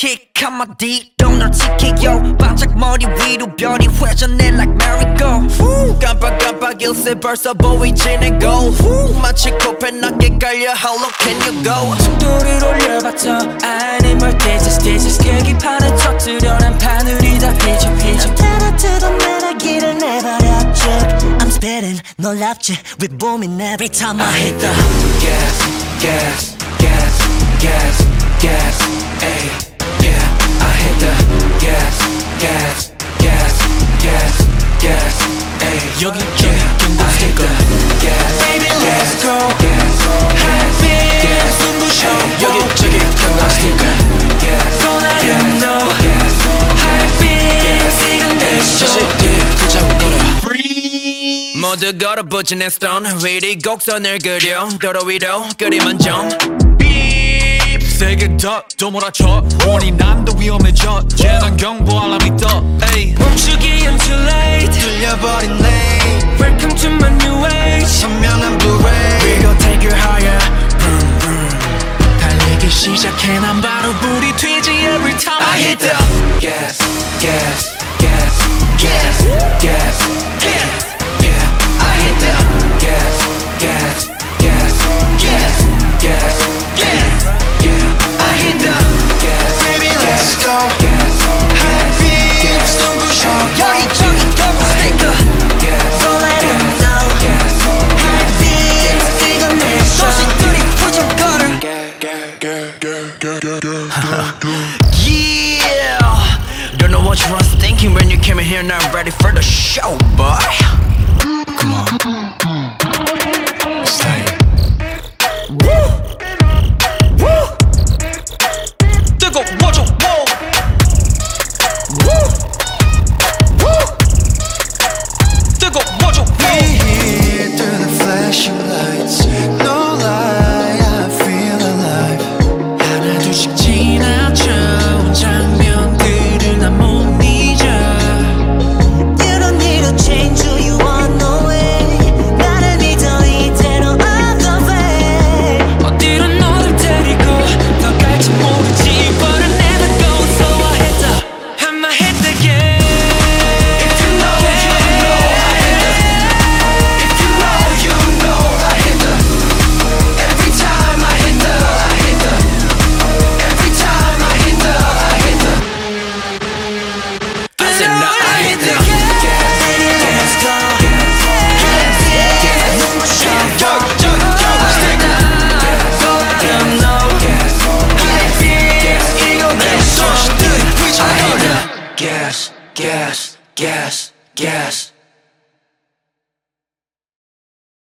kick 한마디 널 지키요 반짝 머리 위로 별이 회전해 like 일세 벌써 보이지 내 goal 후, 마치 코펜하게 깔려 how low can you go 속도를 올려봤자 아니 뭘 떼지 떼지 계기판을 터뜨려 난 바늘이 다 휘적 휘적 때려트도 매력기를 내버려 쭉 I'm spitting 놀랍지 with booming every time I hit the gas, gas, gas, gas, gas, ay, 여기 yeah, 저기 경고 gas, Baby let's go happy 숨부셔 여기 저기 I hit the gas, Don't let them know happy 지금 내 다시 show 뒤에 붙잡고 걸어 모두 걸어붙인 내 stone 위리 곡선을 그려 도로 위로 그림은 좀 세게 더또 몰아쳐 원이 난더 위험해져 재난 경보 twitchy every time I, I hit the gas, gas, gas, gas, gas, gas. Yeah. Don't know what you was thinking when you came in here Not ready for the show boy. Come on, Gas, gas, gas, gas,